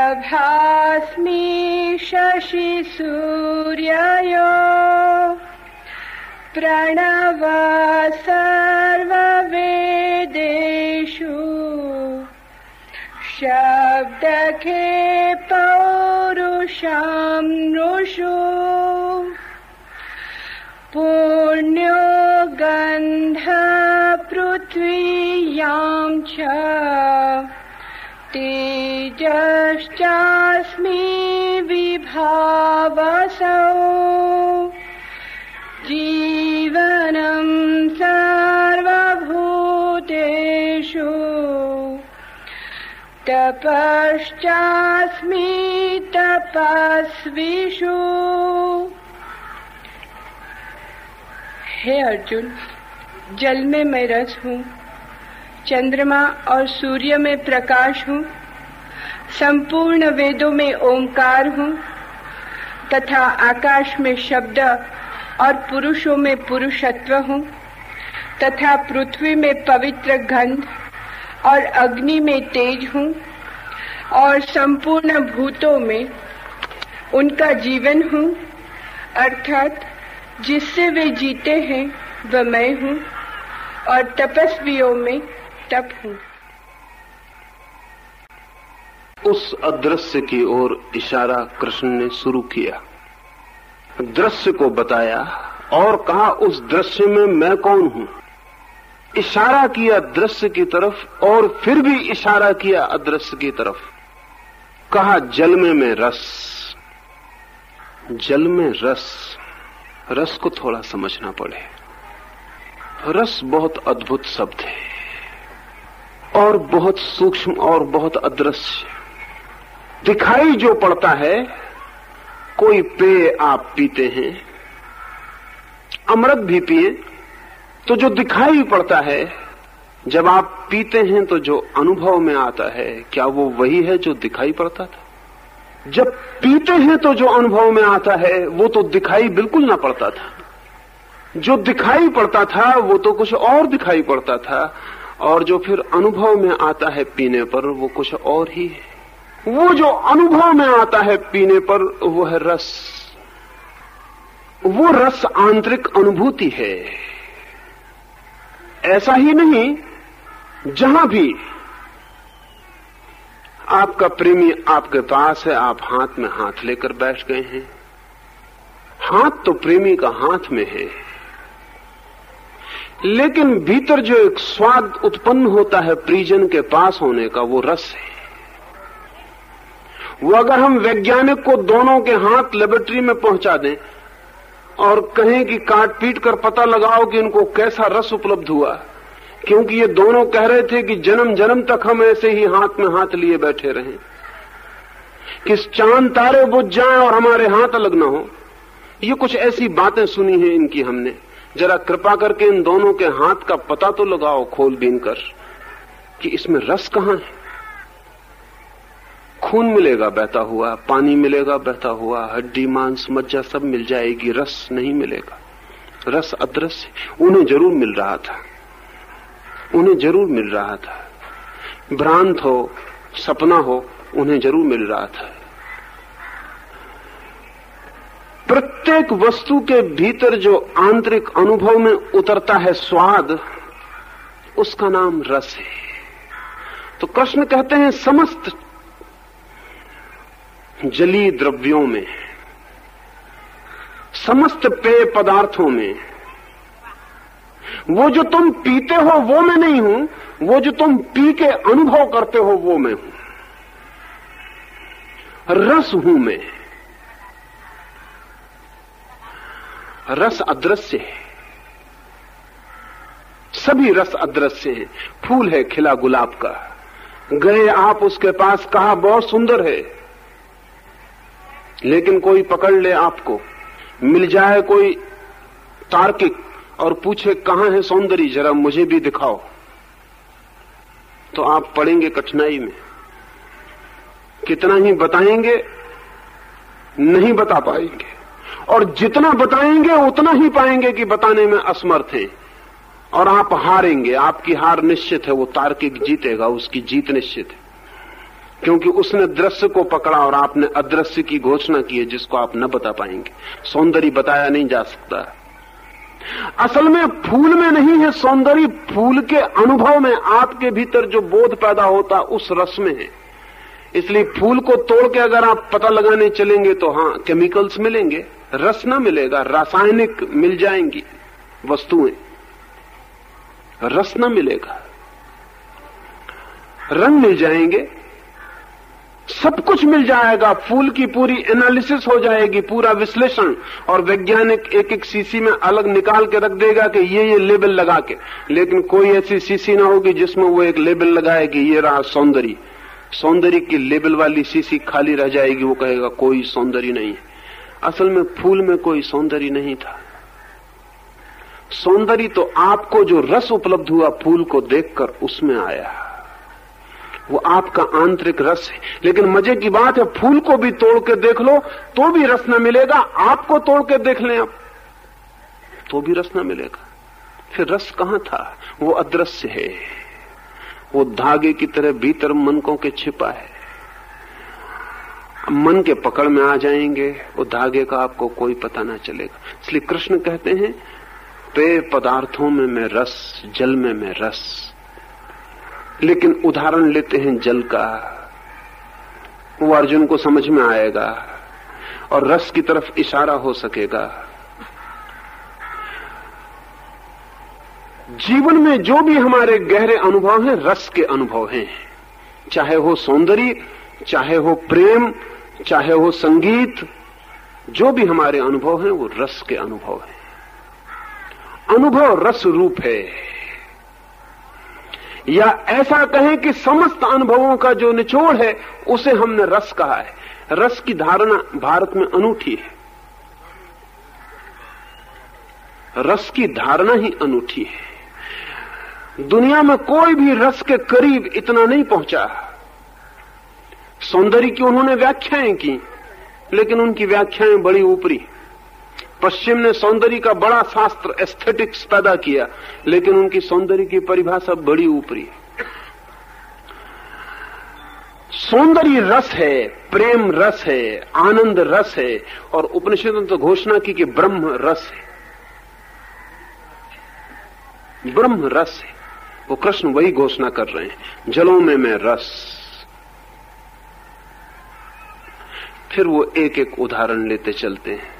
प्रभास्मि शशिसूर्ययो प्रणव सर्ववेदेषु शब्दखे पौरुषं नृषु पुण्यो गन्ध पृथ्वीयां च तेजश्चास्मि विभावसौ। जीवनं सर्वभूतेषु। तपश्चास्मि तपस्विषु। हे अर्जुन जल में मैं रस हूँ। चंद्रमा और सूर्य में प्रकाश हूँ, संपूर्ण वेदों में ओंकार हूँ, तथा आकाश में शब्द और पुरुषों में पुरुषत्व हूँ, तथा पृथ्वी में पवित्र गंध और अग्नि में तेज हूँ, और संपूर्ण भूतों में उनका जीवन हूँ, अर्थात जिससे वे जीते हैं, वह मैं हूँ, और तपस्वियों में तप हूँ। उस अदृश्य की ओर इशारा कृष्ण ने शुरू किया। दृश्य को बताया, और कहा, उस दृश्य में मैं कौन हूँ? इशारा किया दृश्य की तरफ़, और फिर भी इशारा किया अदृश्य की तरफ़। कहा, जल में मैं रस। जल में रस रस को थोड़ा समझना पड़े। रस बहुत अद्भुत शब्द है। और बहुत सूक्ष्म और बहुत अदृश्य। दिखाई जो पड़ता है, कोई पेय आप पीते हैं। अमृत भी पिए तो जो दिखाई पड़ता है, जब आप पीते हैं तो जो अनुभव में आता है, क्या वो वही है जो दिखाई पड़ता था? जब पीते हैं तो जो अनुभव में आता है, वो तो दिखाई बिल्कुल ना पड़ता था। जो दिखाई पड़ता था, वो तो कुछ और दिखाई पड़ता था। और जो फिर अनुभव में आता है पीने पर, वो कुछ और ही है। वो जो अनुभव में आता है पीने पर, वो है रस। वो रस आंतरिक अनुभूति है। ऐसा ही नहीं, जहाँ भी आपका प्रेमी आपके पास है, आप हाथ में हाथ लेकर बैठ गए हैं। हाथ तो प्रेमी का हाथ में है। लेकिन भीतर जो एक स्वाद उत्पन्न होता है प्रिजन के पास होने का, वो रस है। वो अगर हम वैज्ञानिक को दोनों के हाथ लेबोरेटरी में पहुँचा दें और कहें कि काट पीट कर पता लगाओ कि इनको कैसा रस उपलब्ध हुआ, क्योंकि ये दोनों कह रहे थे कि जन्म जन्म तक हम ऐसे ही हाथ में हाथ लिए बैठे रहें। किस चाँद तारे बुझ जाए और हमारे हाथ अलग ना हो, ये कुछ ऐसी बातें सुनी हैं इनकी हमने। जरा कृपा करके इन दोनों के हाथ का पता तो लगाओ खोल बीन कर, कि इसमें रस कहाँ है। खून मिलेगा, बहता हुआ, पानी मिलेगा, बहता हुआ, हड्डी, मांस, मज्जा सब मिल जाएगी, रस नहीं मिलेगा। रस अदृश्य उन्हें ज़रूर मिल रहा था। उन्हें ज़रूर मिल रहा था। भ्रांत हो, सपना हो, उन्हें ज़रूर मिल रहा था। प्रत्येक वस्तु के भीतर जो आंतरिक अनुभव में उतरता है स्वाद, उसका नाम रस है। तो कृष्ण कहते हैं, समस्त जली द्रव्यों में, समस्त पेय पदार्थों में, वो जो तुम पीते हो वो मैं नहीं हूँ, वो जो तुम पी के अनुभव करते हो वो मैं हूँ। रस हूँ मैं। रस अदृश्य है। सभी रस अदृश्य है। फूल है खिला गुलाब का। गए आप उसके पास कहा बहुत सुंदर है। लेकिन कोई पकड़ ले आपको। मिल जाए कोई तार्किक और पूछे कहाँ है सौंदर्य, जरा मुझे भी दिखाओ। तो आप पड़ेंगे कठिनाई में। कितना ही बताएँगे, नहीं बता पाएँगे। और जितना बताएँगे, उतना ही पाएँगे कि बताने में असमर्थ हैं। और आप हारेंगे, आपकी हार निश्चित है, वो तार्किक जीतेगा, उसकी जीत निश्चित है। क्योंकि उसने दृश्य को पकड़ा और आपने अदृश्य की घोषणा की है, जिसको आप न बता पाएँगे। सौंदर्य बताया नहीं जा सकता। असल में फूल में नहीं है, सौंदर्य फूल के अनुभव में आपके भीतर जो बोध पैदा होता, उस रस में है। इसलिए फूल को तोड़ के अगर आप पता लगाने चलेंगे तो हाँ केमिकल्स मिलेंगे, रस न मिलेगा, रासायनिक मिल जाएँगी वस्तुएँ। रस न मिलेगा। रंग मिल जाएँगे, सब कुछ मिल जाएगा, फूल की पूरी एनालिसिस हो जाएगी, पूरा विश्लेषण, और वैज्ञानिक एक एक सीसी में अलग निकाल के रख देगा कि ये ये लेबल लगा के। लेकिन कोई ऐसी सीसी ना होगी जिसमें वो एक लेबल लगाए कि ये रहा सौंदर्य। सौंदर्य की लेबल वाली सीसी खाली रह जाएगी, वो कहेगा, कोई सौंदर्य नहीं है। असल में फूल में कोई सौंदर्य नहीं था। सौंदर्य तो आपको जो रस उपलब्ध हुआ फूल को देखकर उसमें आया। वो आपका आंतरिक रस है। लेकिन मज़े की बात है, फूल को भी तोड़ के देख लो तो भी रस न मिलेगा, आपको तोड़ के देख लें आप तो भी रस न मिलेगा। फिर रस कहाँ था? वो अदृश्य है। वो धागे की तरह भीतर मनकों के छिपा है। मन के पकड़ में आ जाएँगे, वो धागे का आपको कोई पता ना चलेगा। इसलिए कृष्ण कहते हैं पेय पदार्थों में मैं रस, जल में मैं रस। लेकिन उदाहरण लेते हैं जल का। वो अर्जुन को समझ में आएगा और रस की तरफ़ इशारा हो सकेगा। जीवन में जो भी हमारे गहरे अनुभव हैं, रस के अनुभव हैं। चाहे हो सौंदर्य, चाहे हो प्रेम, चाहे हो संगीत, जो भी हमारे अनुभव हैं, वो रस के अनुभव हैं। अनुभव रस रूप है। या ऐसा कहें कि समस्त अनुभवों का जो निचोड़ है, उसे हमने रस कहा है। रस की धारणा भारत में अनूठी है। रस की धारणा ही अनूठी है। दुनिया में कोई भी रस के करीब इतना नहीं पहुँचा। सौंदर्य की उन्होंने व्याख्याएँ की, लेकिन उनकी व्याख्याएँ बड़ी ऊपरी। पश्चिम ने सौंदर्य का बड़ा शास्त्र एस्थेटिक्स पैदा किया, लेकिन उनकी सौंदर्य की परिभाषा बड़ी ऊपरी। सौंदर्य रस है, प्रेम रस है, आनंद रस है, और उपनिषद तो घोषणा की कि ब्रह्म रस है। ब्रह्म रस है। वो कृष्ण वही घोषणा कर रहे हैं। जलों में मैं रस। फिर वो एक एक उदाहरण लेते चलते हैं।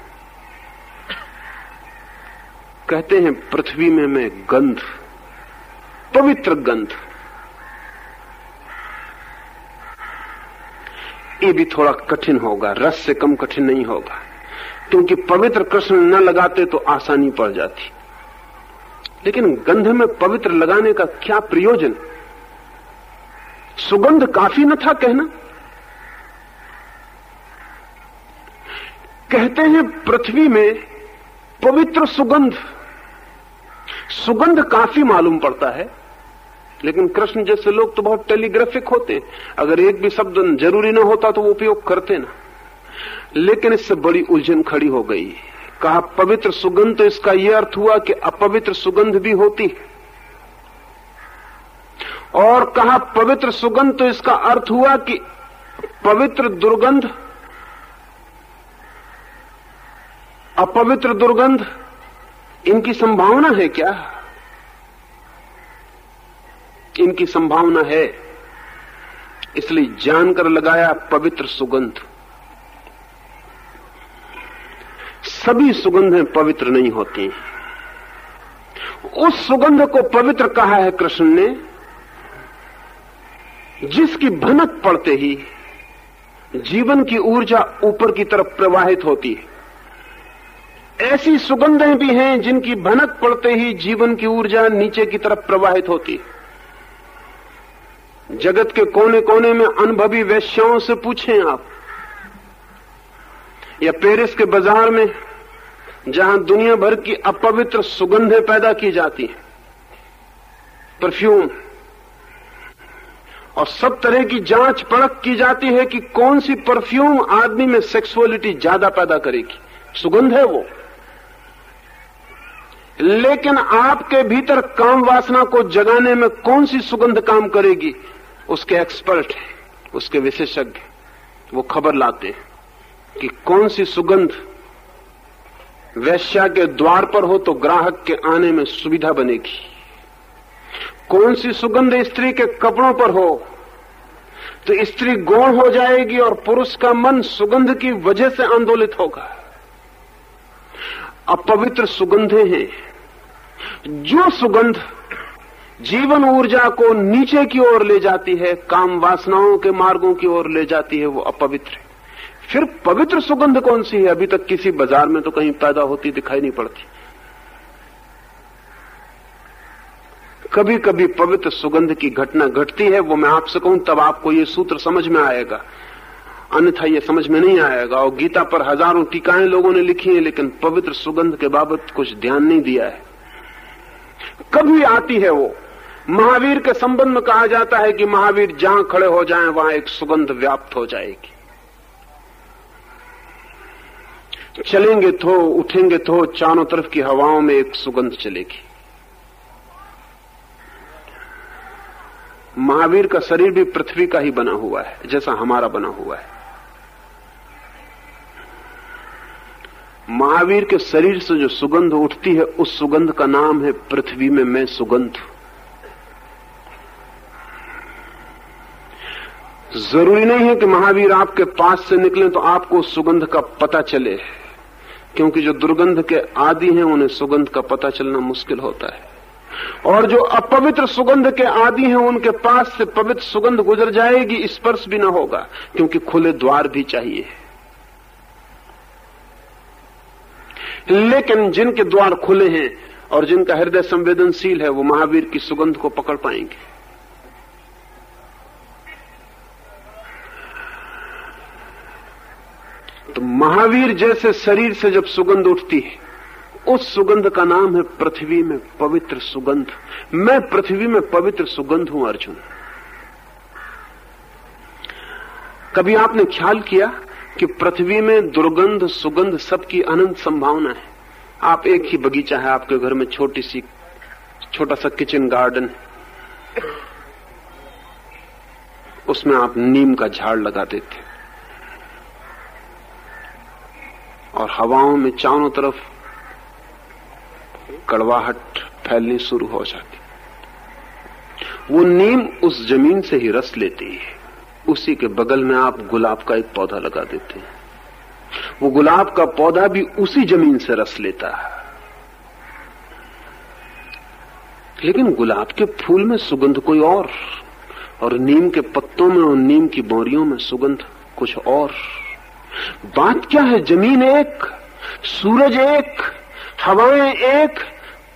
कहते हैं, पृथ्वी में मैं गंध, पवित्र गंध। ये भी थोड़ा कठिन होगा, रस से कम कठिन नहीं होगा। क्योंकि पवित्र कृष्ण न लगाते तो आसानी पड़ जाती। लेकिन गंध में पवित्र लगाने का क्या प्रयोजन? सुगंध काफ़ी न था कहना। कहते हैं पृथ्वी में पवित्र सुगंध। सुगंध काफ़ी मालूम पड़ता है, लेकिन कृष्ण जैसे लोग तो बहुत टेलीग्राफिक होते। हैं अगर एक भी शब्द ज़रूरी ना होता तो वो उपयोग करते ना। लेकिन इससे बड़ी उलझन खड़ी हो गई। कहा, पवित्र सुगंध तो इसका यह अर्थ हुआ कि अपवित्र सुगंध भी होती है। और कहा, पवित्र सुगंध तो इसका अर्थ हुआ कि पवित्र दुर्गंध, अपवित्र दुर्गंध, इनकी संभावना है क्या? इनकी संभावना है। इसलिए जानकर लगाया, पवित्र सुगंध। सभी सुगंधें पवित्र नहीं होती। उस सुगंध को पवित्र कहा है कृष्ण ने, जिसकी भनक पड़ते ही जीवन की ऊर्जा ऊपर की तरफ़ प्रवाहित होती है। ऐसी सुगंधें भी हैं जिनकी भनक पड़ते ही जीवन की ऊर्जा नीचे की तरफ़ प्रवाहित होती है। जगत के कोने कोने में अनुभवी वैश्याओं से पूछें आप, या पेरिस के बाज़ार में जहाँ दुनिया भर की अपवित्र सुगंधें पैदा की जाती हैं। परफ्यूम और सब तरह की जाँच परख की जाती है कि कौन सी परफ्यूम आदमी में सेक्सुअलिटी ज़्यादा पैदा करेगी। सुगंध है वो। लेकिन आपके भीतर काम वासना को जगाने में कौन सी सुगंध काम करेगी, उसके एक्सपर्ट उसके विशेषज्ञ वो खबर लाते हैं कि कौन सी सुगंध वैश्या के द्वार पर हो तो ग्राहक के आने में सुविधा बनेगी। कौन सी सुगंध स्त्री के कपड़ों पर हो तो स्त्री गौण हो जाएगी और पुरुष का मन सुगंध की वजह से आंदोलित होगा। अपवित्र सुगंधे हैं। जो सुगंध जीवन ऊर्जा को नीचे की ओर ले जाती है, काम वासनाओं के मार्गों की ओर ले जाती है, वो अपवित्र है। फिर पवित्र सुगंध कौन सी है? अभी तक किसी बाज़ार में तो कहीं पैदा होती दिखाई नहीं पड़ती। कभी कभी पवित्र सुगंध की घटना घटती है, वो मैं आपसे कहूँ, तब आपको ये सूत्र समझ में आएगा। अन्यथा ये समझ में नहीं आएगा। और गीता पर हज़ारों टीकाएँ लोगों ने लिखी हैं, लेकिन पवित्र सुगंध के बाबत कुछ ध्यान नहीं दिया है। कभी आती है वो। महावीर के संबंध में कहा जाता है कि महावीर जहाँ खड़े हो जाएँ, वहाँ एक सुगंध व्याप्त हो जाएगी। चलेंगे तो उठेंगे तो चारों तरफ़ की हवाओं में एक सुगंध चलेगी। महावीर का शरीर भी पृथ्वी का ही बना हुआ है, जैसा हमारा बना हुआ है। महावीर के शरीर से जो सुगंध उठती है, उस सुगंध का नाम है पृथ्वी में मैं सुगंध ज़रूरी नहीं है कि महावीर आपके पास से निकले तो आपको उस सुगंध का पता चले। क्योंकि जो दुर्गंध के आदि हैं, उन्हें सुगंध का पता चलना मुश्किल होता है। और जो अपवित्र सुगंध के आदि हैं, उनके पास से पवित्र सुगंध गुजर जाएगी स्पर्श भी ना होगा, क्योंकि खुले द्वार भी चाहिए। लेकिन जिनके द्वार खुले हैं और जिनका हृदय संवेदनशील है, वो महावीर की सुगंध को पकड़ पाएँगे। तो महावीर जैसे शरीर से जब सुगंध उठती है, उस सुगंध का नाम है पृथ्वी में पवित्र सुगंध। मैं पृथ्वी में पवित्र सुगंध हूँ, अर्जुन। कभी आपने ख्याल किया कि पृथ्वी में दुर्गंध, सुगंध सबकी अनंत संभावना है? आप एक ही बगीचा है, आपके घर में छोटी सी, छोटा सा किचन गार्डन उसमें आप नीम का झाड़ लगा देते और हवाओं में चारों तरफ़ कड़वाहट फैलनी शुरू हो जाती। वो नीम उस ज़मीन से ही रस लेती है। उसी के बगल में आप गुलाब का एक पौधा लगा देते हैं। वो गुलाब का पौधा भी उसी ज़मीन से रस लेता है। लेकिन गुलाब के फूल में सुगंध कोई और और नीम के पत्तों में और नीम की बोरियों में सुगंध कुछ और। बात क्या है? ज़मीन एक, सूरज एक, हवाएँ एक,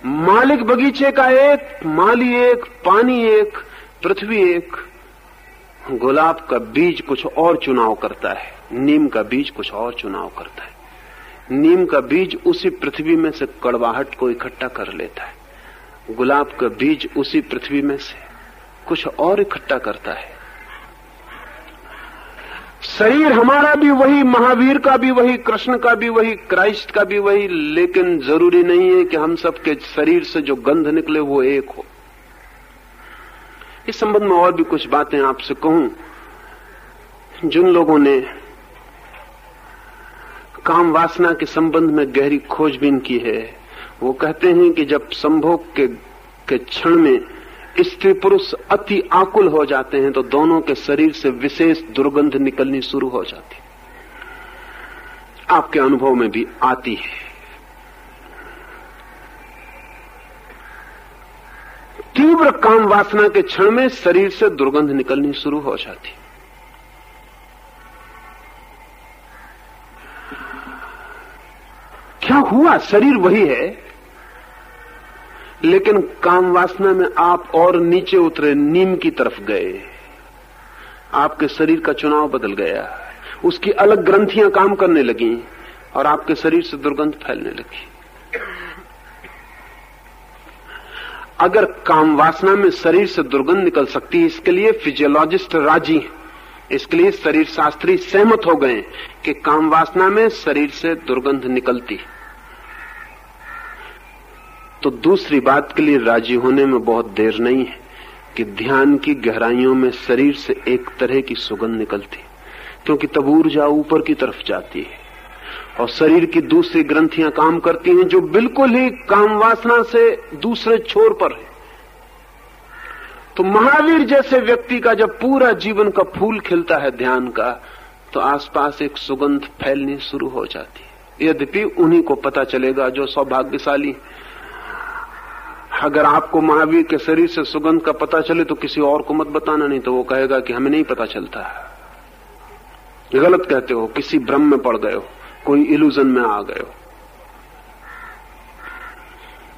मालिक बगीचे का एक, माली एक, पानी एक, पृथ्वी एक। गुलाब का बीज कुछ और चुनाव करता है, नीम का बीज कुछ और चुनाव करता है। नीम का बीज उसी पृथ्वी में से कड़वाहट को इकट्ठा कर लेता है। गुलाब का बीज उसी पृथ्वी में से कुछ और इकट्ठा करता है। शरीर हमारा भी वही, महावीर का भी वही, कृष्ण का भी वही, क्राइस्ट का भी वही, लेकिन ज़रूरी नहीं है कि हम सबके शरीर से जो गंध निकले वो एक हो। इस संबंध में और भी कुछ बातें आपसे कहूँ। जिन लोगों ने काम वासना के संबंध में गहरी खोजबीन की है, वो कहते हैं कि जब संभोग के क्षण में स्त्री पुरुष अति आकुल हो जाते हैं तो दोनों के शरीर से विशेष दुर्गंध निकलनी शुरू हो जाती आपके अनुभव में भी आती है। तीव्र काम वासना के क्षण में शरीर से दुर्गंध निकलनी शुरू हो जाती क्या हुआ? शरीर वही है लेकिन काम वासना में आप और नीचे उतरे, नीम की तरफ़ गए। आपके शरीर का चुनाव बदल गया। उसकी अलग ग्रंथियाँ काम करने लगी और आपके शरीर से दुर्गंध फैलने लगी। अगर काम वासना में शरीर से दुर्गंध निकल सकती है, इसके लिए फिजियोलॉजिस्ट राज़ी इसके लिए शरीर शास्त्री सहमत हो गए कि काम वासना में शरीर से दुर्गंध निकलती है। तो दूसरी बात के लिए राज़ी होने में बहुत देर नहीं है कि ध्यान की गहराइयों में शरीर से एक तरह की सुगंध निकलती, क्योंकि तब ऊर्जा ऊपर की तरफ़ जाती है। और शरीर की दूसरी ग्रंथियाँ काम करती हैं जो बिल्कुल ही काम वासना से दूसरे छोर पर है। तो महावीर जैसे व्यक्ति का जब पूरा जीवन का फूल खिलता है ध्यान का तो आसपास एक सुगंध फैलनी शुरू हो जाती है। यद्यपि उन्हीं को पता चलेगा जो सौभाग्यशाली अगर आपको महावीर के शरीर से सुगंध का पता चले तो किसी और को मत बताना, नहीं तो वो कहेगा कि हमें नहीं पता चलता। गलत कहते हो, किसी भ्रम में पड़ गए हो, कोई इल्यूजन में आ गए हो।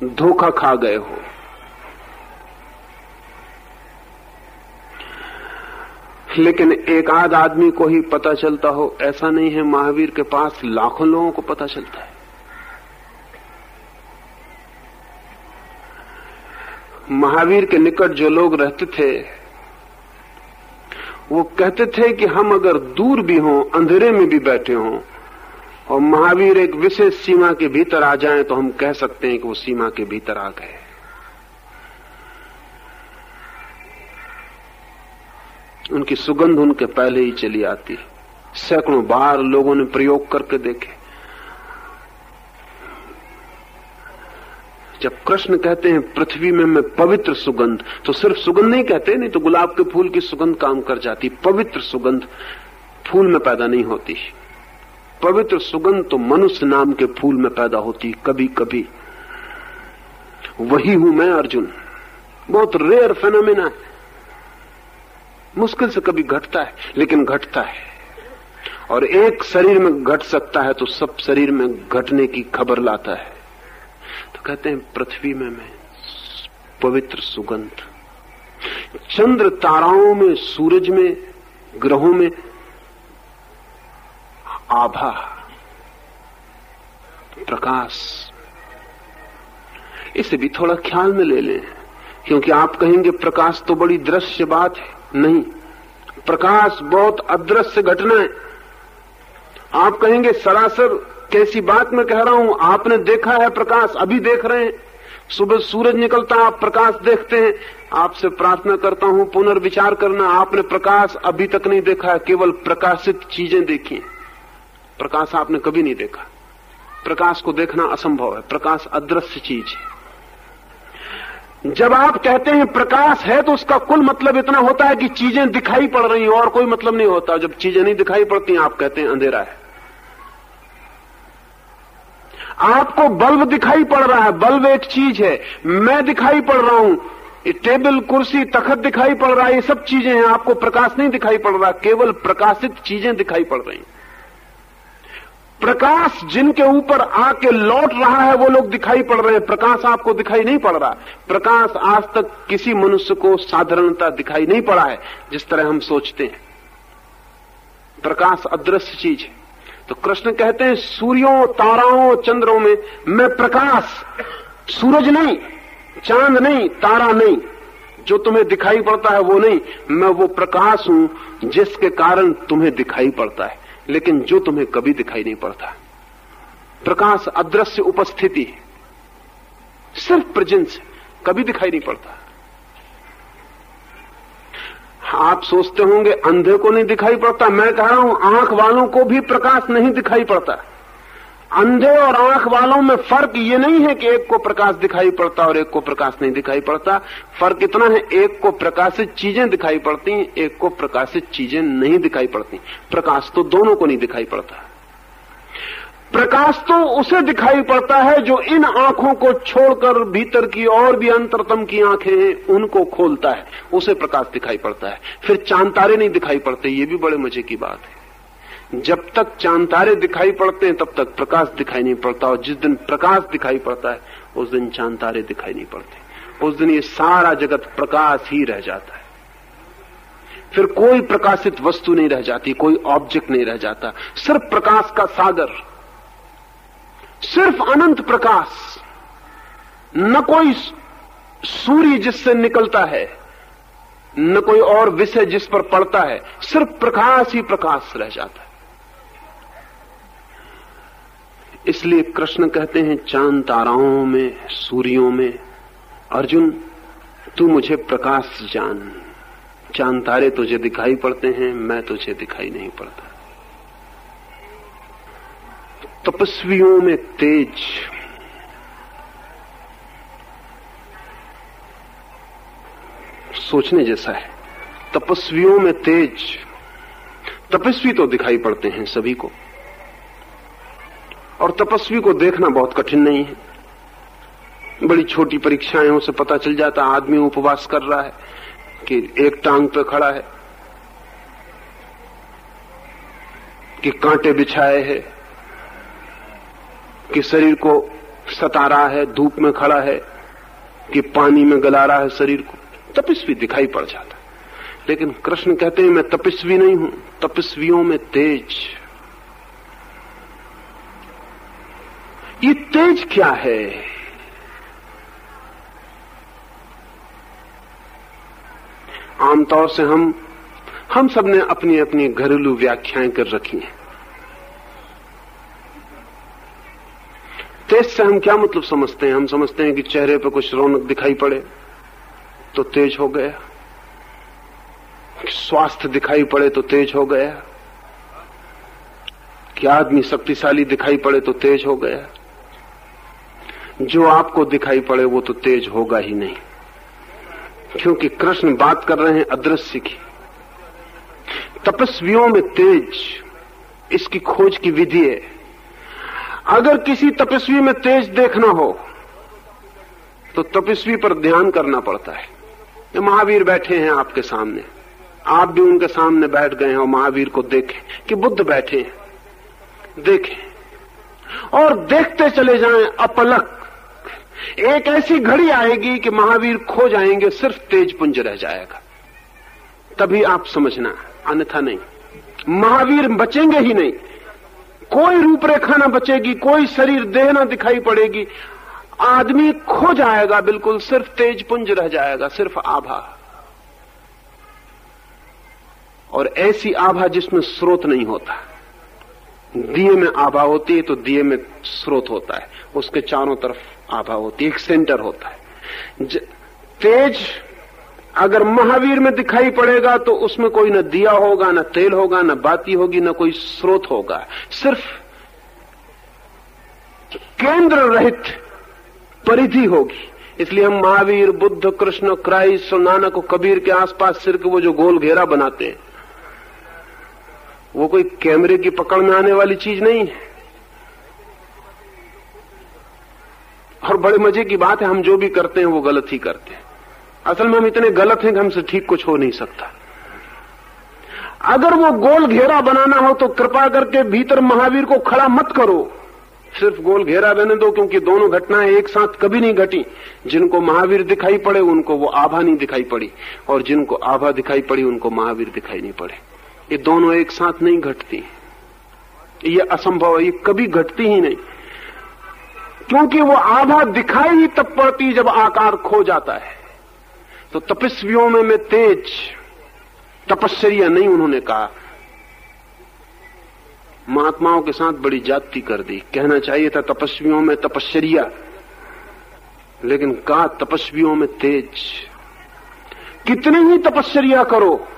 धोखा खा गए हो। लेकिन एक आध आदमी को ही पता चलता हो, ऐसा नहीं है महावीर के पास लाखों लोगों को पता चलता है। महावीर के निकट जो लोग रहते थे, वो कहते थे कि हम अगर दूर भी हों, अंधेरे में भी बैठे हों, और महावीर एक विशेष सीमा के भीतर आ जाएँ तो हम कह सकते हैं कि वो सीमा के भीतर आ गए। उनकी सुगंध उनके पहले ही चली आती। सैकड़ों बार लोगों ने प्रयोग करके देखे। जब कृष्ण कहते हैं, पृथ्वी में मैं पवित्र सुगंध तो सिर्फ़ सुगंध नहीं कहते, नहीं तो गुलाब के फूल की सुगंध काम कर जाती। पवित्र सुगंध फूल में पैदा नहीं होती। पवित्र सुगंध तो मनुष्य नाम के फूल में पैदा होती कभी कभी वही हूँ मैं, अर्जुन। बहुत रेयर फेनोमिना है। मुश्किल से कभी घटता है, लेकिन घटता है। और एक शरीर में घट सकता है तो सब शरीर में घटने की खबर लाता है। कहते हैं, पृथ्वी में मैं पवित्र सुगंध। चंद्र ताराओं में, सूरज में, ग्रहों में आभा, प्रकाश। इसे भी थोड़ा ख्याल में ले लें, क्योंकि आप कहेंगे, प्रकाश तो बड़ी दृश्य बात है। नहीं, प्रकाश बहुत अदृश्य घटना है। आप कहेंगे, सरासर कैसी बात मैं कह रहा हूँ? आपने देखा है प्रकाश, अभी देख रहे हैं। सुबह सूरज निकलता, आप प्रकाश देखते हैं। आपसे प्रार्थना करता हूँ, पुनर्विचार करना, आपने प्रकाश अभी तक नहीं देखा है, केवल प्रकाशित चीज़ें देखी प्रकाश आपने कभी नहीं देखा। प्रकाश को देखना असंभव है, प्रकाश अदृश्य चीज़ है। जब आप कहते हैं प्रकाश है तो उसका कुल मतलब इतना होता है कि चीज़ें दिखाई पड़ रही और कोई मतलब नहीं होता। जब चीज़ें नहीं दिखाई पड़ती, आप कहते हैं अंधेरा है। आपको बल्ब दिखाई पड़ रहा है। बल्ब एक चीज़ है। मैं दिखाई पड़ रहा हूँ। टेबल, कुर्सी, तखत दिखाई पड़ रहा है। ये सब चीज़ें हैं। आपको प्रकाश नहीं दिखाई पड़ रहा। केवल प्रकाशित चीज़ें दिखाई पड़ रही प्रकाश जिनके ऊपर आके लौट रहा है, वो लोग दिखाई पड़ रहे हैं। प्रकाश आपको दिखाई नहीं पड़ रहा। प्रकाश आज तक किसी मनुष्य को साधारणता दिखाई नहीं पड़ा है, जिस तरह हम सोचते हैं। प्रकाश अदृश्य चीज़ है। तो कृष्ण कहते हैं, सूर्यों, ताराओं, चंद्रों में मैं प्रकाश, सूरज नहीं, चाँद नहीं, तारा नहीं। जो तुम्हें दिखाई पड़ता है वो नहीं, मैं वो प्रकाश हूँ जिसके कारण तुम्हें दिखाई पड़ता है। लेकिन जो तुम्हें कभी दिखाई नहीं पड़ता। प्रकाश अदृश्य उपस्थिति सिर्फ़ प्रेजेंस कभी दिखाई नहीं पड़ता। आप सोचते होंगे, अंधे को नहीं दिखाई पड़ता। मैं कह रहा हूँ, आँख वालों को भी प्रकाश नहीं दिखाई पड़ता। अंधे और आँख वालों में फ़र्क ये नहीं है कि एक को प्रकाश दिखाई पड़ता और एक को प्रकाश नहीं दिखाई पड़ता। फ़र्क इतना है, एक को प्रकाशित चीज़ें दिखाई पड़ती एक को प्रकाशित चीज़ें नहीं दिखाई पड़ती। प्रकाश तो दोनों को नहीं दिखाई पड़ता। प्रकाश तो उसे दिखाई पड़ता है जो इन आँखों को छोड़कर भीतर की और भी अंतरतम की आँखें हैं, उनको खोलता है। उसे प्रकाश दिखाई पड़ता है। फिर चाँद तारे नहीं दिखाई पड़ते, ये भी बड़े मज़े की बात है। जब तक चाँद तारे दिखाई पड़ते हैं, तब तक प्रकाश दिखाई नहीं पड़ता, और जिस दिन प्रकाश दिखाई पड़ता है, उस दिन चाँद तारे दिखाई नहीं पड़ते। उस दिन ये सारा जगत प्रकाश ही रह जाता है। फिर कोई प्रकाशित वस्तु नहीं रह जाती, कोई ऑब्जेक्ट नहीं रह जाता। सिर्फ़ प्रकाश का सागर। सिर्फ़ अनंत प्रकाश। न कोई सूर्य जिससे निकलता है, न कोई और विषय जिस पर पड़ता है, सिर्फ़ प्रकाश ही प्रकाश रह जाता है। इसलिए कृष्ण कहते हैं, चाँद ताराओं में, सूर्यों में, अर्जुन, तू मुझे प्रकाश जान। चाँद तारे तुझे दिखाई पड़ते हैं, मैं तुझे दिखाई नहीं पड़ता। तपस्वियों में तेज। सोचने जैसा है। तपस्वियों में तेज। तपस्वी तो दिखाई पड़ते हैं सभी को। और तपस्वी को देखना बहुत कठिन नहीं है। बड़ी छोटी परीक्षाएँ उसे पता चल जाता, आदमी उपवास कर रहा है कि एक टांग पे खड़ा है, कि कांटे बिछाए है। कि शरीर को सता रहा है, धूप में खड़ा है, कि पानी में गला रहा है शरीर को, तपस्वी दिखाई पड़ जाता। लेकिन कृष्ण कहते हैं, मैं तपस्वी नहीं हूँ, तपस्वियों में तेज ये तेज क्या है? आमतौर से हम हम सबने अपनी अपनी घरेलू व्याख्याएँ कर रखी हैं। तेज से हम क्या मतलब समझते हैं? हम समझते हैं कि चेहरे पर कुछ रौनक दिखाई पड़े तो तेज हो गया। स्वास्थ्य दिखाई पड़े तो तेज हो गया। कि आदमी शक्तिशाली दिखाई पड़े तो तेज हो गया। जो आपको दिखाई पड़े, वो तो तेज होगा ही नहीं। क्योंकि कृष्ण बात कर रहे हैं अदृश्य की। तपस्वियों में तेज, इसकी खोज की विधि है। अगर किसी तपस्वी में तेज देखना हो तो तपस्वी पर ध्यान करना पड़ता है। तो महावीर बैठे हैं आपके सामने। आप भी उनके सामने बैठ गए हैं और महावीर को देखें कि बुद्ध बैठे हैं। देखें। और देखते चले जाएँ अपलक। एक ऐसी घड़ी आएगी कि महावीर खो जाएँगे, सिर्फ़ तेज पुंज रह जाएगा। तभी आप समझना, अन्यथा नहीं। महावीर बचेंगे ही नहीं। कोई रूपरेखा ना बचेगी, कोई शरीर देह ना दिखाई पड़ेगी। आदमी खो जाएगा बिल्कुल, सिर्फ़ तेज पुंज रह जाएगा, सिर्फ़ आभा। और ऐसी आभा जिसमें स्रोत नहीं होता। दिए में आभा होती है तो दिए में स्रोत होता है। उसके चारों तरफ़ आभा होती है, एक सेंटर होता है। तेज अगर महावीर में दिखाई पड़ेगा तो उसमें कोई न दिया होगा, न तेल होगा, न बाती होगी, न कोई स्रोत होगा। सिर्फ़ केंद्र रहित परिधि होगी। इसलिए हम महावीर, बुद्ध, कृष्ण, क्राइस्ट, और नानक कबीर के आसपास सिर के वो जो गोल घेरा बनाते हैं, वो कोई कैमरे की पकड़ में आने वाली चीज़ नहीं है। और बड़े मज़े की बात है, हम जो भी करते हैं, वो गलत ही करते हैं। असल में हम इतने गलत हैं कि हमसे ठीक कुछ हो नहीं सकता। अगर वो गोल घेरा बनाना हो तो कृपा करके भीतर महावीर को खड़ा मत करो। सिर्फ़ गोल घेरा रहने दो, क्योंकि दोनों घटनाएँ एक साथ कभी नहीं घटी। जिनको महावीर दिखाई पड़े, उनको वो आभा नहीं दिखाई पड़ी। और जिनको आभा दिखाई पड़ी, उनको महावीर दिखाई नहीं पड़े। ये दोनों एक साथ नहीं घटती। ये असंभव है, ये कभी घटती ही नहीं। क्योंकि वो आभा दिखाई ही तब पड़ती जब आकार खो जाता है। तो तपस्वियों में मैं तेज तपस्या नहीं, उन्होंने कहा। महात्माओं के साथ बड़ी जाति कर दी। कहना चाहिए था, तपस्वियों में तपस्या। लेकिन कहा, तपस्वियों में तेज। कितनी ही तपस्या करो।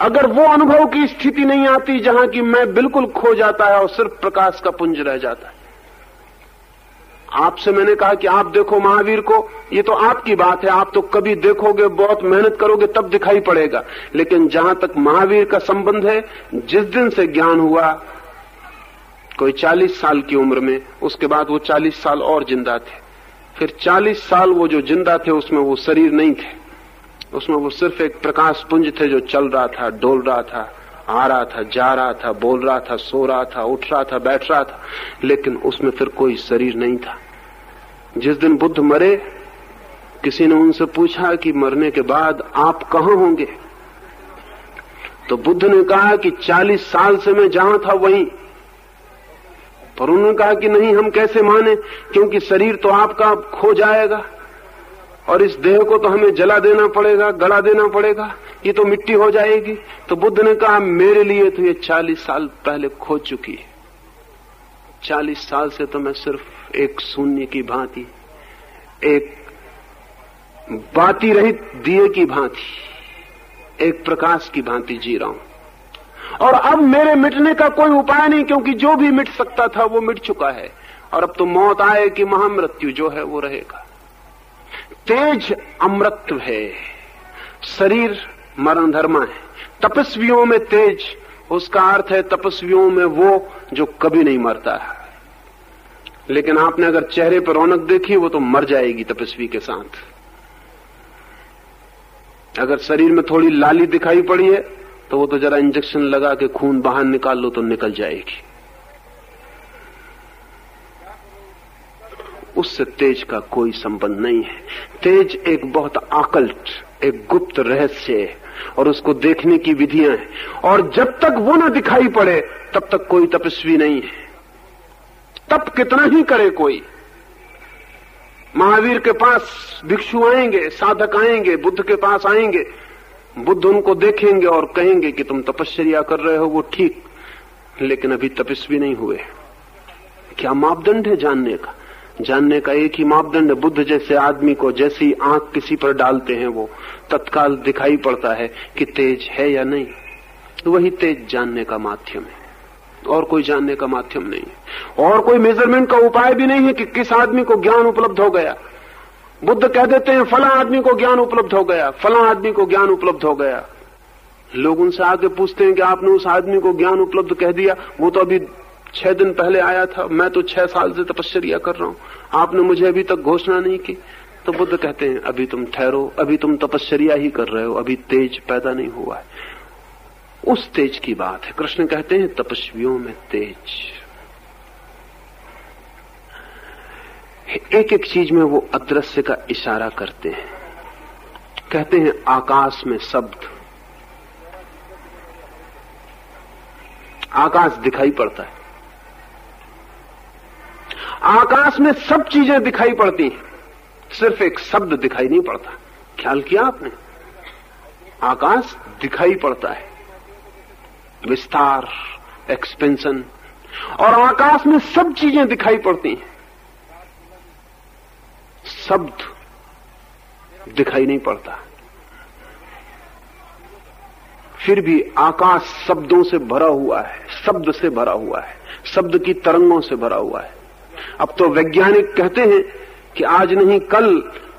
अगर वो अनुभव की स्थिति नहीं आती जहाँ की मैं बिल्कुल खो जाता है और सिर्फ़ प्रकाश का पुंज रह जाता है। आपसे मैंने कहा कि आप देखो महावीर को, ये तो आपकी बात है, आप तो कभी देखोगे, बहुत मेहनत करोगे, तब दिखाई पड़ेगा। लेकिन जहाँ तक महावीर का संबंध है, जिस दिन से ज्ञान हुआ, कोई 40 साल की उम्र में, उसके बाद वो 40 साल और ज़िंदा थे। फिर 40 साल वो जो ज़िंदा थे, उसमें वो शरीर नहीं थे। उसमें वो सिर्फ़ एक प्रकाश पुंज थे जो चल रहा था, डोल रहा था। आ रहा था, जा रहा था, बोल रहा था, सो रहा था, उठ रहा था, बैठ रहा था, लेकिन उसमें फिर कोई शरीर नहीं था। जिस दिन बुद्ध मरे, किसी ने उनसे पूछा कि मरने के बाद आप कहा होंगे? तो बुद्ध ने कहा कि 40 साल से मैं जहाँ था वहीं। पर उन्होंने कहा कि नहीं, हम कैसे माने? क्योंकि शरीर तो आपका खो जाएगा। और इस देह को तो हमें जला देना पड़ेगा, गला देना पड़ेगा। ये तो मिट्टी हो जाएगी। तो बुद्ध ने कहा, मेरे लिए तो ये चालीस साल पहले खो चुकी है। चालीस साल से तो मैं सिर्फ़ एक शून्य की भांति, एक बाती रहित दिए की भांति, एक प्रकाश की भांति जी रहा हूँ। और अब मेरे मिटने का कोई उपाय नहीं, क्योंकि जो भी मिट सकता था वो मिट चुका है। और अब तो मौत आए कि महामृत्यु जो है वो रहेगा। तेज अमृत है। शरीर मरण धर्मा है। तपस्वियों में तेज, उसका अर्थ है तपस्वियों में वो जो कभी नहीं मरता है। लेकिन आपने अगर चेहरे पर रौनक देखी, वो तो मर जाएगी तपस्वी के साथ। अगर शरीर में थोड़ी लाली दिखाई पड़ी है तो वो तो जरा इंजेक्शन लगा के खून बाहर निकाल लो तो निकल जाएगी। उससे तेज का कोई संबंध नहीं है। तेज एक बहुत आकल्ट एक गुप्त रहस्य है और उसको देखने की विधियाँ हैं। और जब तक वो ना दिखाई पड़े, तब तक कोई तपस्वी नहीं है। तब कितना ही करे कोई। महावीर के पास भिक्षु आएँगे, साधक आएँगे, बुद्ध के पास आएँगे। बुद्ध उनको देखेंगे और कहेंगे कि तुम तपस्या कर रहे हो, वो ठीक। लेकिन अभी तपस्वी नहीं हुए। क्या मापदंड है जानने का? जानने का एक ही मापदंड बुद्ध जैसे आदमी को जैसी आँख किसी पर डालते हैं वो तत्काल दिखाई पड़ता है कि तेज है या नहीं। तो वही तेज जानने का माध्यम है। और कोई जानने का माध्यम नहीं है। और कोई मेज़रमेंट का उपाय भी नहीं है कि किस आदमी को ज्ञान उपलब्ध हो गया। बुद्ध कह देते हैं, फला आदमी को ज्ञान उपलब्ध हो गया, फला आदमी को ज्ञान उपलब्ध हो गया। लोग उनसे आगे पूछते हैं कि आपने उस आदमी को ज्ञान उपलब्ध कह दिया, वो तो अभी छह दिन पहले आया था, मैं तो छह साल से तपस्या कर रहा हूँ। आपने मुझे अभी तक घोषणा नहीं की। तो बुद्ध कहते हैं, अभी तुम ठहरो, अभी तुम तपस्या ही कर रहे हो, अभी तेज पैदा नहीं हुआ है। उस तेज की बात है। कृष्ण कहते हैं, तपस्वियों में तेज। एक एक चीज़ में वो अदृश्य का इशारा करते हैं। कहते हैं, आकाश में शब्द। आकाश दिखाई पड़ता है। आकाश में सब चीज़ें दिखाई पड़ती हैं। सिर्फ़ एक शब्द दिखाई नहीं पड़ता। ख्याल किया आपने? आकाश दिखाई पड़ता है। विस्तार एक्सपेंशन और आकाश में सब चीज़ें दिखाई पड़ती हैं। शब्द दिखाई नहीं पड़ता। फिर भी आकाश शब्दों से भरा हुआ है, शब्द से भरा हुआ है, शब्द की तरंगों से भरा हुआ है। अब तो वैज्ञानिक कहते हैं कि आज नहीं, कल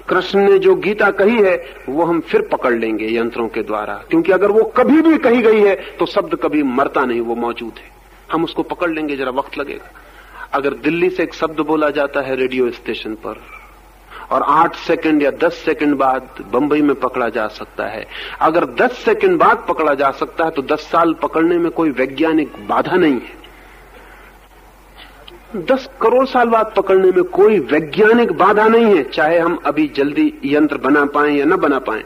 कृष्ण ने जो गीता कही है, वो हम फिर पकड़ लेंगे यंत्रों के द्वारा। क्योंकि अगर वो कभी भी कही गई है तो शब्द कभी मरता नहीं, वो मौजूद है। हम उसको पकड़ लेंगे, जरा वक्त लगेगा। अगर दिल्ली से एक शब्द बोला जाता है रेडियो स्टेशन पर, और आठ सेकंड या दस सेकंड बाद बंबई में पकड़ा जा सकता है। अगर दस सेकंड बाद पकड़ा जा सकता है तो दस साल पकड़ने में कोई वैज्ञानिक बाधा नहीं है। दस करोड़ साल बाद पकड़ने में कोई वैज्ञानिक बाधा नहीं है, चाहे हम अभी जल्दी यंत्र बना पाए या न बना पाए।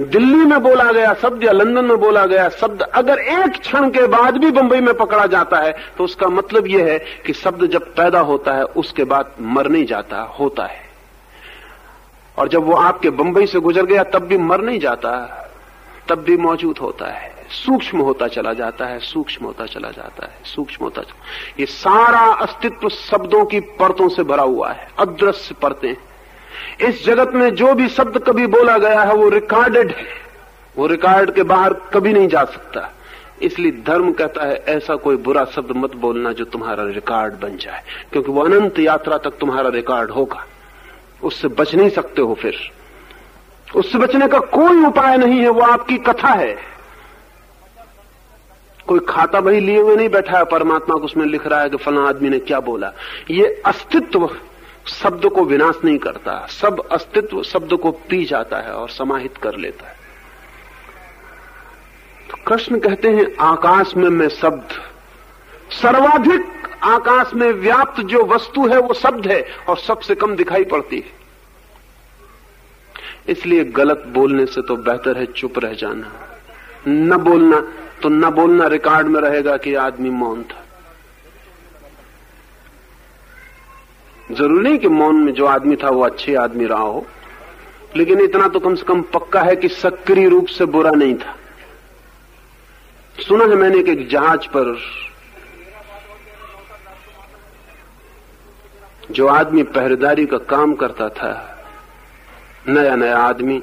दिल्ली में बोला गया शब्द या लंदन में बोला गया शब्द अगर एक क्षण के बाद भी बंबई में पकड़ा जाता है तो उसका मतलब यह है कि शब्द जब पैदा होता है, उसके बाद मर नहीं जाता, होता है। और जब वो आपके बंबई से गुजर गया, तब भी मर नहीं जाता, तब भी मौजूद होता है। सूक्ष्म होता चला जाता है, सूक्ष्म होता चला जाता है, सूक्ष्म होता चला ये सारा अस्तित्व शब्दों की परतों से भरा हुआ है, अदृश्य परतें। इस जगत में जो भी शब्द कभी बोला गया है, वो रिकॉर्डेड है। वो रिकॉर्ड के बाहर कभी नहीं जा सकता। इसलिए धर्म कहता है, ऐसा कोई बुरा शब्द मत बोलना जो तुम्हारा रिकॉर्ड बन जाए, क्योंकि वो अनंत यात्रा तक तुम्हारा रिकॉर्ड होगा। उससे बच नहीं सकते हो फिर। उससे बचने का कोई उपाय नहीं है, वो आपकी कथा है। कोई खाता बही लिए हुए नहीं बैठा है, परमात्मा को उसमें लिख रहा है कि फला आदमी ने क्या बोला। ये अस्तित्व शब्द को विनाश नहीं करता, सब अस्तित्व शब्द को पी जाता है और समाहित कर लेता है। तो कृष्ण कहते हैं, आकाश में मैं शब्द, सर्वाधिक आकाश में व्याप्त जो वस्तु है वो शब्द है और सबसे कम दिखाई पड़ती है। इसलिए गलत बोलने से तो बेहतर है चुप रह जाना, न बोलना तो न बोलना रिकॉर्ड में रहेगा कि आदमी मौन था। ज़रूरी नहीं कि मौन में जो आदमी था वो अच्छे आदमी रहा हो, लेकिन इतना तो कम से कम पक्का है कि सक्रिय रूप से बुरा नहीं था। सुना है मैंने कि एक जहाज़ पर जो आदमी पहरेदारी का काम करता था नया नया आदमी,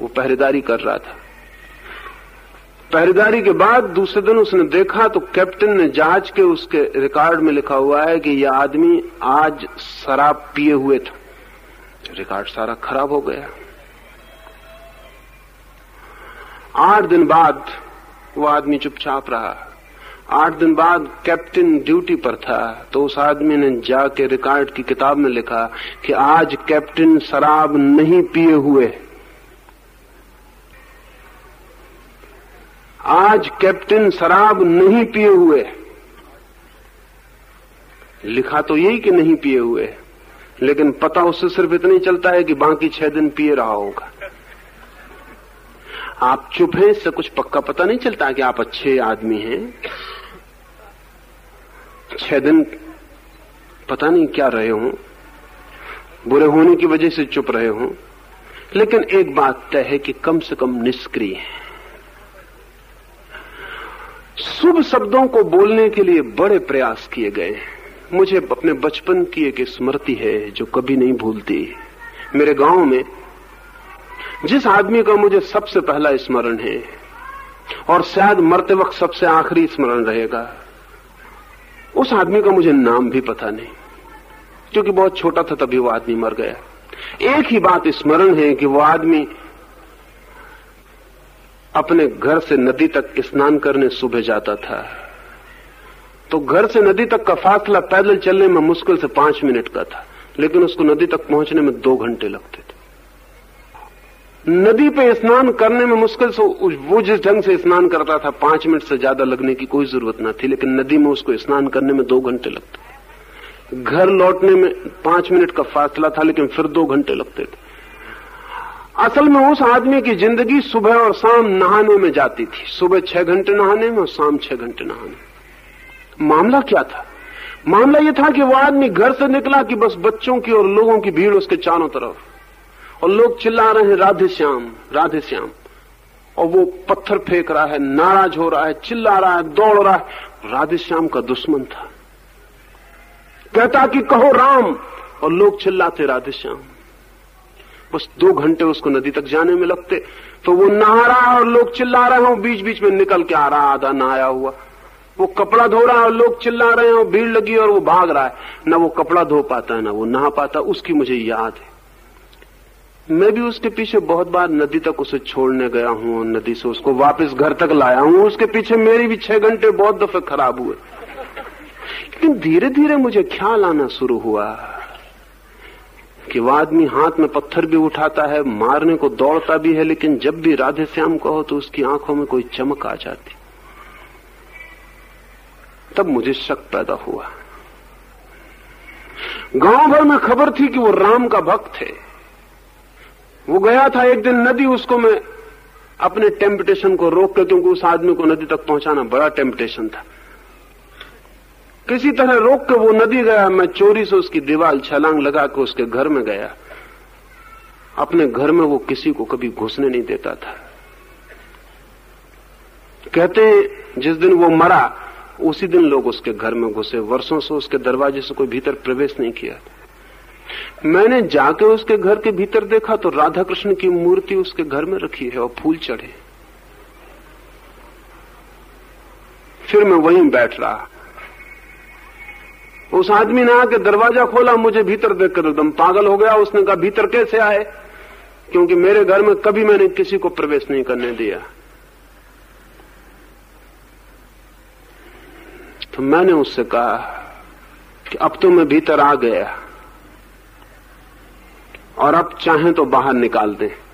वो पहरेदारी कर रहा था। पहरेदारी के बाद दूसरे दिन उसने देखा तो कैप्टन ने जहाज़ के उसके रिकॉर्ड में लिखा हुआ है कि यह आदमी आज शराब पिए हुए था। रिकॉर्ड सारा खराब हो गया। आठ दिन बाद वो आदमी चुपचाप रहा। आठ दिन बाद कैप्टन ड्यूटी पर था तो उस आदमी ने जाके रिकॉर्ड की किताब में लिखा कि आज कैप्टन शराब नहीं पिए हुए। आज कैप्टन शराब नहीं पिए हुए। लिखा तो यही कि नहीं पिए हुए। लेकिन पता उससे सिर्फ़ इतना ही चलता है कि बाकी छह दिन पिए रहा होगा। आप चुप हैं, इससे कुछ पक्का पता नहीं चलता कि आप अच्छे आदमी हैं। छह दिन पता नहीं क्या रहे हो। बुरे होने की वजह से चुप रहे हो। लेकिन एक बात तय है कि कम से कम निष्क्रिय है। शुभ शब्दों को बोलने के लिए बड़े प्रयास किए गए मुझे अपने बचपन की एक स्मृति है जो कभी नहीं भूलती। मेरे गाँव में जिस आदमी का मुझे सबसे पहला स्मरण है, और शायद मरते वक्त सबसे आखिरी स्मरण रहेगा, उस आदमी का मुझे नाम भी पता नहीं, क्योंकि बहुत छोटा था तभी वो आदमी मर गया। एक ही बात स्मरण है कि वो आदमी अपने घर से नदी तक स्नान करने सुबह जाता था। तो घर से नदी तक का फासला पैदल चलने में मुश्किल से पाँच मिनट का था, लेकिन उसको नदी तक पहुँचने में दो घंटे लगते थे। नदी पे स्नान करने में मुश्किल से वो जिस ढंग से स्नान करता था, पाँच मिनट से ज़्यादा लगने की कोई ज़रूरत न थी, लेकिन नदी में उसको स्नान करने में दो घंटे लगते घर लौटने में पाँच मिनट का फासला था, लेकिन फिर दो घंटे लगते थे। असल में उस आदमी की ज़िंदगी सुबह और शाम नहाने में जाती थी। सुबह छह घंटे नहाने में और शाम छह घंटे नहाने मामला क्या था? मामला यह था कि वो आदमी घर से निकला कि बस बच्चों की और लोगों की भीड़ उसके चारों तरफ़। और लोग चिल्ला रहे हैं, राधे श्याम राधे श्याम। और वो पत्थर फेंक रहा है, नाराज़ हो रहा है, चिल्ला रहा है, दौड़ रहा है। राधे श्याम का दुश्मन था। कहता कि कहो राम। और लोग चिल्लाते, राधे श्याम। बस दो घंटे उसको नदी तक जाने में लगते। तो वो नहा रहा है और लोग चिल्ला रहे हो बीच बीच में निकल के आ रहा आधा नहाया हुआ। वो कपड़ा धो रहा है और लोग चिल्ला रहे हैं, और भीड़ लगी और वो भाग रहा है। न वो कपड़ा धो पाता है, ना वो नहा पाता, उसकी मुझे याद है। मैं भी उसके पीछे बहुत बार नदी तक उसे छोड़ने गया हूँ और नदी से उसको वापस घर तक लाया हूँ। उसके पीछे मेरी भी छह घंटे बहुत दफे खराब हुए। लेकिन धीरे धीरे मुझे ख्याल आना शुरू हुआ। कि वह आदमी हाथ में पत्थर भी उठाता है, मारने को दौड़ता भी है, लेकिन जब भी राधे श्याम कहो तो उसकी आँखों में कोई चमक आ जाती। तब मुझे शक पैदा हुआ। गाँव भर में खबर थी कि वो राम का भक्त है। वो गया था एक दिन नदी, उसको मैं अपने टेम्पटेशन को रोक कर क्योंकि उस आदमी को नदी तक पहुंचाना बड़ा टेम्पटेशन था। किसी तरह रोक के वो नदी गया। मैं चोरी से उसकी दीवार छलांग लगा के उसके घर में गया। अपने घर में वो किसी को कभी घुसने नहीं देता था। कहते हैं, जिस दिन वो मरा, उसी दिन लोग उसके घर में घुसे। वर्षों से उसके दरवाजे से कोई भीतर प्रवेश नहीं किया। मैंने जाके उसके घर के भीतर देखा तो राधा कृष्ण की मूर्ति उसके घर में रखी है और फूल चढ़े। फिर मैं वहीं बैठ रहा। उस आदमी ने आके दरवाज़ा खोला, मुझे भीतर देखकर एकदम पागल हो गया। उसने कहा, भीतर कैसे आए? क्योंकि मेरे घर में कभी मैंने किसी को प्रवेश नहीं करने दिया। तो मैंने उससे कहा कि अब तो मैं भीतर आ गया। और अब चाहें तो बाहर निकाल दें।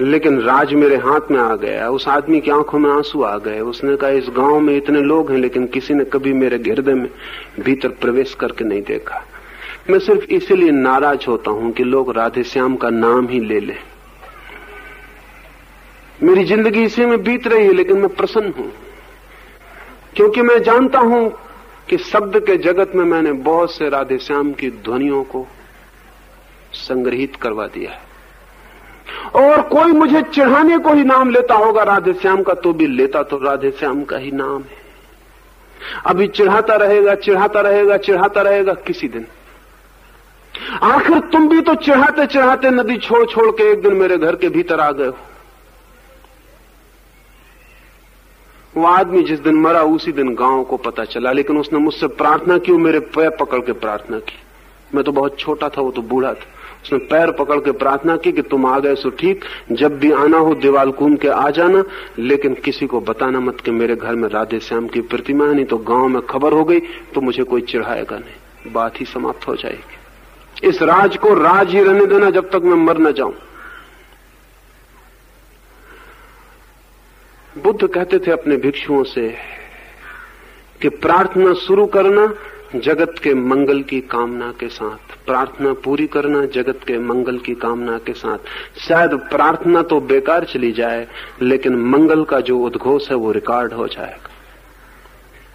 लेकिन राज मेरे हाथ में आ गया, उस आदमी की आँखों में आँसू आ गए। उसने कहा, इस गाँव में इतने लोग हैं, लेकिन किसी ने कभी मेरे हृदय में भीतर प्रवेश करके नहीं देखा। मैं सिर्फ़ इसीलिए नाराज़ होता हूँ कि लोग राधे श्याम का नाम ही ले लें। मेरी ज़िंदगी इसी में बीत रही है, लेकिन मैं प्रसन्न हूँ। क्योंकि मैं जानता हूँ कि शब्द के जगत में मैंने बहुत से राधे श्याम की ध्वनियों को संग्रहित करवा दिया है। और कोई मुझे चढ़ाने को ही नाम लेता होगा, राधे श्याम का तो भी लेता तो राधे श्याम का ही नाम है। अभी चिढ़ाता रहेगा चिढ़ाता रहेगा चिढ़ाता रहेगा किसी दिन। आखिर तुम भी तो चिढ़ाते चिढ़ाते नदी छोड़ छोड़ के एक दिन मेरे घर के भीतर आ गए हो। वो आदमी जिस दिन मरा, उसी दिन गाँव को पता चला, लेकिन उसने मुझसे प्रार्थना की मेरे पैर पकड़ के प्रार्थना की। मैं तो बहुत छोटा था, वो तो बूढ़ा था। उसने पैर पकड़ के प्रार्थना की कि तुम आ गए सो ठीक, जब भी आना हो दीवाल घूम के आ जाना, लेकिन किसी को बताना मत कि मेरे घर में राधे श्याम की प्रतिमा नहीं तो गाँव में खबर हो गई तो मुझे कोई चिढ़ाएगा नहीं। बात ही समाप्त हो जाएगी। इस राज को राज ही रहने देना जब तक मैं मर न जाऊँ। बुद्ध कहते थे अपने भिक्षुओं से कि प्रार्थना शुरू करना जगत के मंगल की कामना के साथ, प्रार्थना पूरी करना जगत के मंगल की कामना के साथ। शायद प्रार्थना तो बेकार चली जाए, लेकिन मंगल का जो उद्घोष है वो रिकॉर्ड हो जाएगा।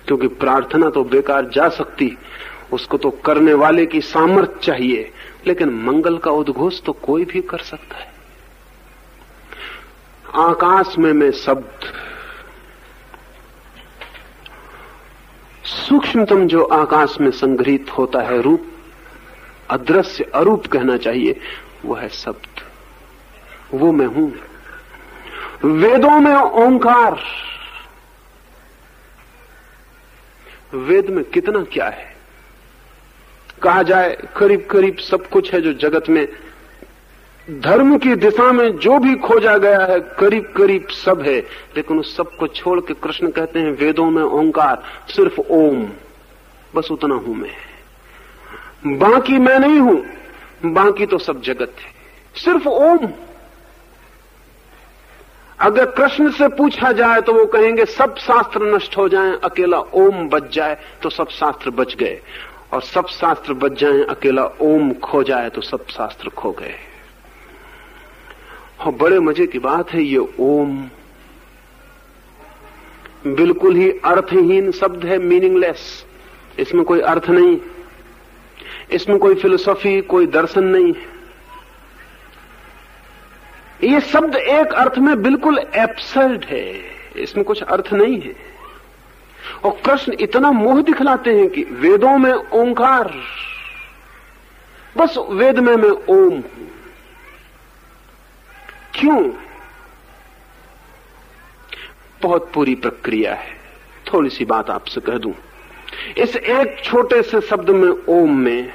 क्योंकि प्रार्थना तो बेकार जा सकती, उसको तो करने वाले की सामर्थ्य चाहिए, लेकिन मंगल का उद्घोष तो कोई भी कर सकता है। आकाश में मैं शब्द सूक्ष्मतम जो आकाश में संग्रहित होता है रूप, अदृश्य अरूप कहना चाहिए वो है शब्द वो मैं हूँ। वेदों में ओंकार। वेद में कितना क्या है? कहा जाए करीब करीब सब कुछ है जो जगत में धर्म की दिशा में जो भी खोजा गया है, करीब करीब सब है। लेकिन उस सबको छोड़ के कृष्ण कहते हैं, वेदों में ओंकार, सिर्फ़ ओम। बस उतना हूँ मैं। बाकी मैं नहीं हूँ। बाकी तो सब जगत है। सिर्फ़ ओम। अगर कृष्ण से पूछा जाए तो वो कहेंगे, सब शास्त्र नष्ट हो जाएँ, अकेला ओम बच जाए तो सब शास्त्र बच गए। और सब शास्त्र बच जाएँ, अकेला ओम खो जाए तो सब शास्त्र खो गए। और बड़े मज़े की बात है ये ओम। बिल्कुल ही अर्थहीन शब्द है मीनिंगलेस इसमें कोई अर्थ नहीं। इसमें कोई फिलोसॉफी कोई दर्शन नहीं। है ये शब्द एक अर्थ में बिल्कुल एब्सर्ड है। इसमें कुछ अर्थ नहीं है। और कृष्ण इतना मोह दिखलाते हैं कि वेदों में ओंकार। बस वेद में मैं ओम हूँ। क्यों? बहुत पूरी प्रक्रिया है। थोड़ी सी बात आपसे कह दूँ। इस एक छोटे से शब्द में ओम में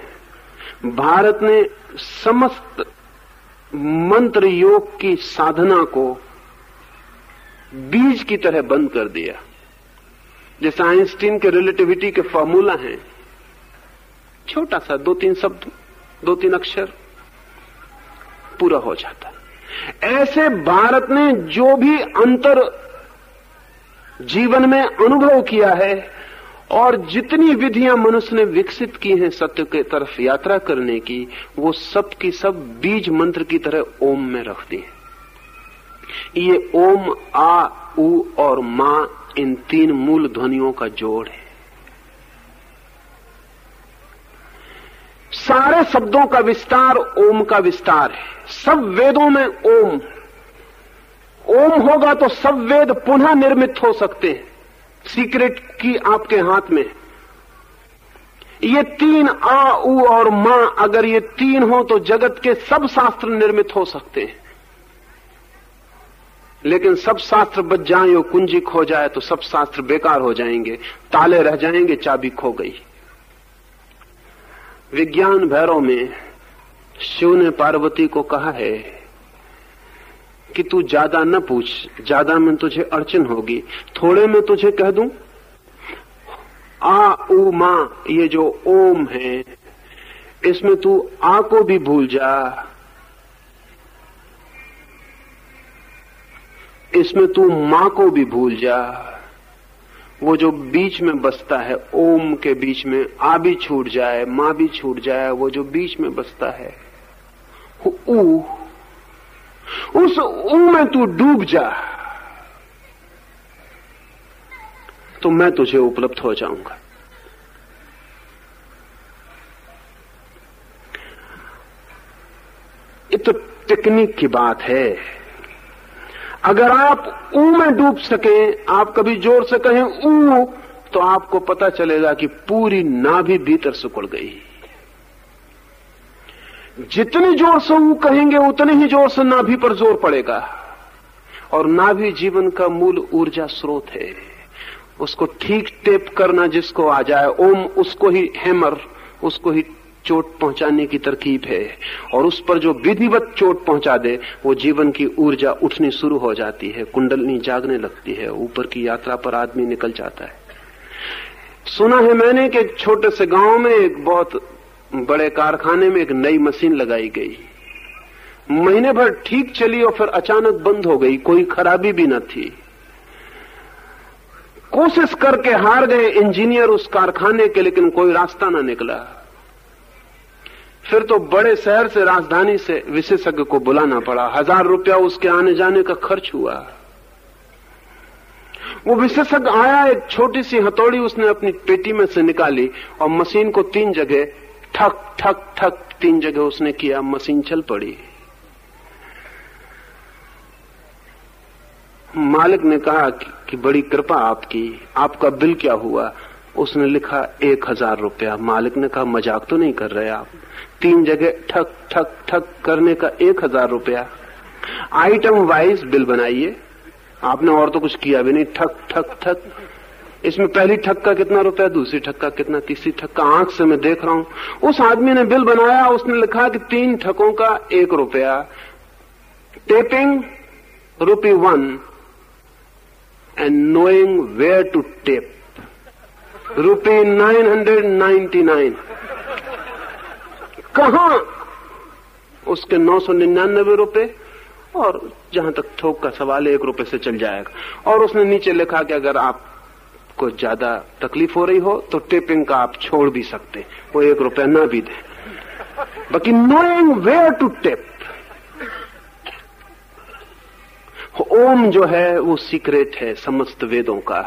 भारत ने समस्त मंत्र योग की साधना को बीज की तरह बंद कर दिया। जैसे आइंस्टीन के रिलेटिविटी के फॉर्मूला हैं। छोटा सा दो तीन शब्द, दो तीन अक्षर, पूरा हो जाता। ऐसे भारत ने जो भी अंतर जीवन में अनुभव किया है और जितनी विधियाँ मनुष्य ने विकसित की हैं सत्य के तरफ़ यात्रा करने की, वो सब की सब बीज मंत्र की तरह ओम में रख दी ये ओम, आ, उ और माँ इन तीन मूल ध्वनियों का जोड़ है। सारे शब्दों का विस्तार ओम का विस्तार है। सब वेदों में ओम। ओम होगा तो सब वेद पुनः निर्मित हो सकते हैं। सीक्रेट की आपके हाथ में। ये तीन आ, उ और माँ, अगर ये तीन हो तो जगत के सब शास्त्र निर्मित हो सकते हैं। लेकिन सब शास्त्र बच जाए और कुंजी खो जाए तो सब शास्त्र बेकार हो जाएँगे। ताले रह जाएँगे, चाबी खो गई। विज्ञान भैरव में शिव ने पार्वती को कहा है कि तू ज़्यादा न पूछ, ज़्यादा में तुझे अड़चन होगी। थोड़े में तुझे कह दूँ, आ, उ, माँ, ये जो ओम है, इसमें तू आ को भी भूल जा। इसमें तू माँ को भी भूल जा। वो जो बीच में बसता है, ओम के बीच में, आ भी छूट जाए, माँ भी छूट जाए, वो जो बीच में बसता है ऊ, उस ऊ में तू डूब जा। तो मैं तुझे उपलब्ध हो जाऊँगा। ये तो टेक्निक की बात है। अगर आप ऊ में डूब सके, आप कभी ज़ोर से कहें ऊ तो आपको पता चलेगा कि पूरी नाभि भीतर सुकड़ गई। जितने ज़ोर से ऊ कहेंगे, उतने ही ज़ोर से नाभि पर ज़ोर पड़ेगा। और नाभि जीवन का मूल ऊर्जा स्रोत है। उसको ठीक टेप करना जिसको आ जाए, ओम, उसको ही हैमर, उसको ही चोट पहुँचाने की तरकीब है और उस पर जो विधिवत चोट पहुँचा दे, वो जीवन की ऊर्जा उठनी शुरू हो जाती है, कुंडलनी जागने लगती है, ऊपर की यात्रा पर आदमी निकल जाता है। सुना है मैंने कि छोटे से गाँव में एक बहुत बड़े कारखाने में एक नई मशीन लगाई गई। महीने भर ठीक चली और फिर अचानक बंद हो गई, कोई खराबी भी न थी। कोशिश करके हार गए इंजीनियर उस कारखाने के, लेकिन कोई रास्ता ना निकला। फिर तो बड़े शहर से राजधानी से विशेषज्ञ को बुलाना पड़ा। हज़ार रुपया उसके आने जाने का खर्च हुआ। वो विशेषज्ञ आया एक छोटी सी हथौड़ी उसने अपनी पेटी में से निकाली और मशीन को तीन जगह ठक ठक ठक तीन जगह उसने किया। मशीन चल पड़ी। मालिक ने कहा कि, कि बड़ी कृपा आपकी। आपका बिल क्या हुआ? उसने लिखा, एक हज़ार रुपया। मालिक ने कहा, मज़ाक तो नहीं कर रहे आप। तीन जगह ठक ठक ठक करने का एक हज़ार रुपया। आइटम वाइज बिल बनाइए। आपने और तो कुछ किया भी नहीं। ठक ठक ठक। इसमें पहली ठक का कितना रुपया, दूसरी ठक का कितना, तीसरी ठक का आँख से मैं देख रहा हूँ। उस आदमी ने बिल बनाया, उसने लिखा कि तीन ठकों का एक रुपया। Tapping rupee one and knowing where to tap rupee nine hundred ninety nine. कहा? उसके नौ सौ निन्यानबे रुपए और जहाँ तक थोक का सवाल एक रुपए से चल जाएगा। और उसने नीचे लिखा कि अगर आपको ज़्यादा तकलीफ़ हो रही हो तो टेपिंग का आप छोड़ भी सकते वो एक रुपया ना भी दे। बाकी नोइंग वेयर टू टेप ओम जो है, वो सीक्रेट है, समस्त वेदों का।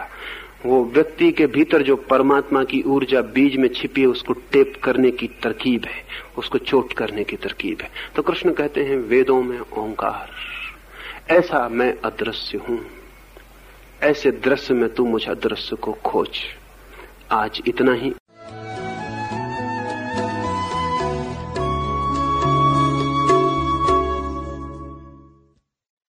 वो व्यक्ति के भीतर जो परमात्मा की ऊर्जा बीज में छिपी है, उसको टेप करने की तरकीब है, उसको चोट करने की तरकीब है। तो कृष्ण कहते हैं, वेदों में ओंकार। ऐसा मैं अदृश्य हूँ। ऐसे दृश्य में तू मुझ अदृश्य को खोज। आज इतना ही।